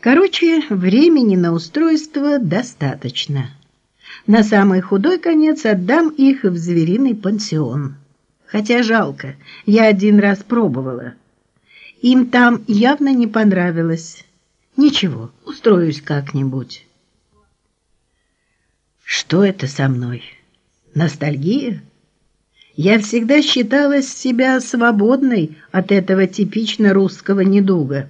Короче, времени на устройство достаточно. На самый худой конец отдам их в звериный пансион. Хотя жалко, я один раз пробовала. Им там явно не понравилось. Ничего, устроюсь как-нибудь. Что это со мной? Ностальгия? Я всегда считала себя свободной от этого типично русского недуга.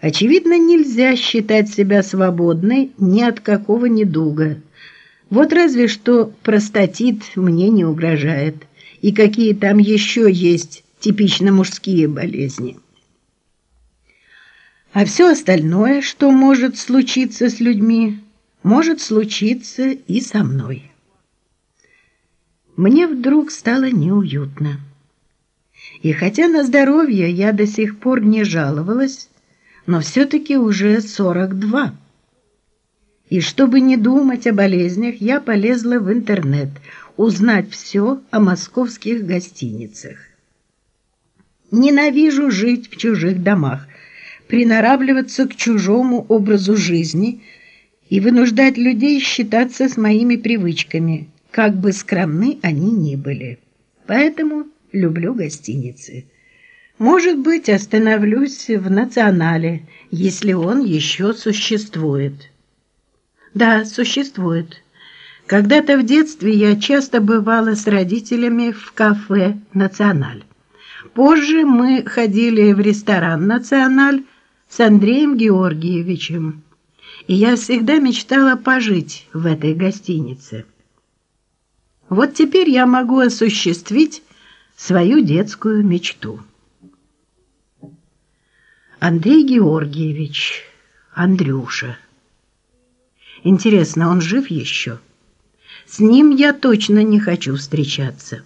Очевидно, нельзя считать себя свободной ни от какого недуга. Вот разве что простатит мне не угрожает. И какие там еще есть типично мужские болезни. А все остальное, что может случиться с людьми, может случиться и со мной. Мне вдруг стало неуютно. И хотя на здоровье я до сих пор не жаловалась, но все-таки уже 42. И чтобы не думать о болезнях, я полезла в интернет узнать все о московских гостиницах. Ненавижу жить в чужих домах, приноравливаться к чужому образу жизни и вынуждать людей считаться с моими привычками, как бы скромны они ни были. Поэтому люблю гостиницы. Может быть, остановлюсь в «Национале», если он еще существует. Да, существует. Когда-то в детстве я часто бывала с родителями в кафе «Националь». Позже мы ходили в ресторан «Националь» с Андреем Георгиевичем, и я всегда мечтала пожить в этой гостинице. Вот теперь я могу осуществить свою детскую мечту. Андрей Георгиевич, Андрюша. Интересно, он жив еще? С ним я точно не хочу встречаться.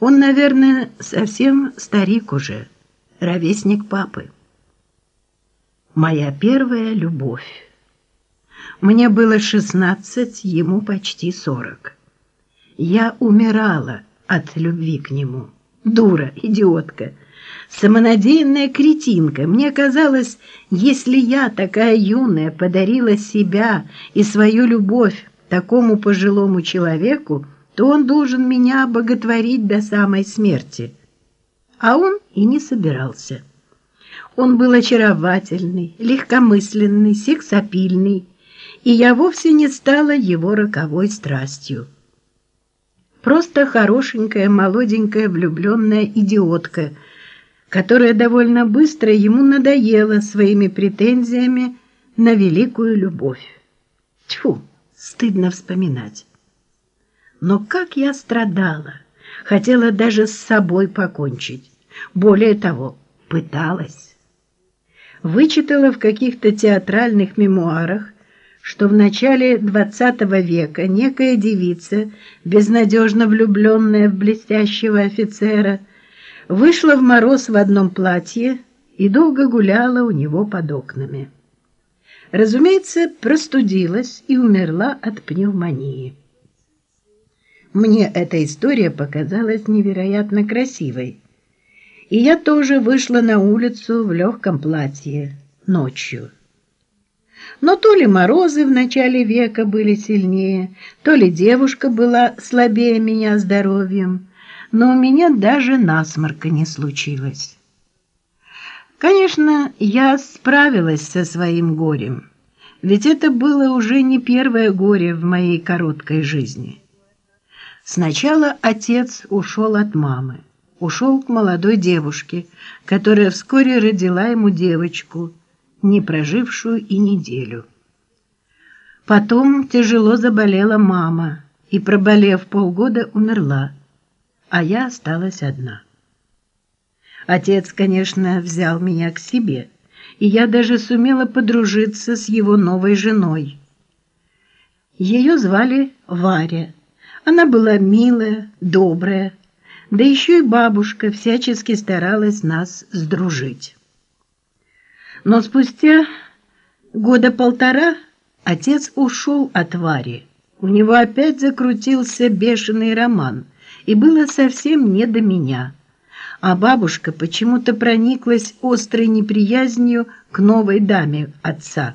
Он, наверное, совсем старик уже, ровесник папы. Моя первая любовь. Мне было шестнадцать, ему почти сорок. Я умирала от любви к нему. Дура, идиотка, самонадеянная кретинка. Мне казалось, если я, такая юная, подарила себя и свою любовь такому пожилому человеку, то он должен меня боготворить до самой смерти. А он и не собирался. Он был очаровательный, легкомысленный, сексапильный, и я вовсе не стала его роковой страстью. Просто хорошенькая, молоденькая, влюбленная идиотка, которая довольно быстро ему надоела своими претензиями на великую любовь. Тьфу, стыдно вспоминать. Но как я страдала, хотела даже с собой покончить. Более того, пыталась. Вычитала в каких-то театральных мемуарах, что в начале XX века некая девица, безнадежно влюбленная в блестящего офицера, вышла в мороз в одном платье и долго гуляла у него под окнами. Разумеется, простудилась и умерла от пневмонии. Мне эта история показалась невероятно красивой, и я тоже вышла на улицу в легком платье ночью. Но то ли морозы в начале века были сильнее, то ли девушка была слабее меня здоровьем, но у меня даже насморка не случилось. Конечно, я справилась со своим горем, ведь это было уже не первое горе в моей короткой жизни. Сначала отец ушел от мамы, ушел к молодой девушке, которая вскоре родила ему девочку – не прожившую и неделю. Потом тяжело заболела мама и, проболев полгода, умерла, а я осталась одна. Отец, конечно, взял меня к себе, и я даже сумела подружиться с его новой женой. Ее звали Варя. Она была милая, добрая, да еще и бабушка всячески старалась нас сдружить. Но спустя года полтора отец ушел от Вари. У него опять закрутился бешеный роман, и было совсем не до меня. а бабушка почему-то прониклась острой неприязнью к новой даме отца.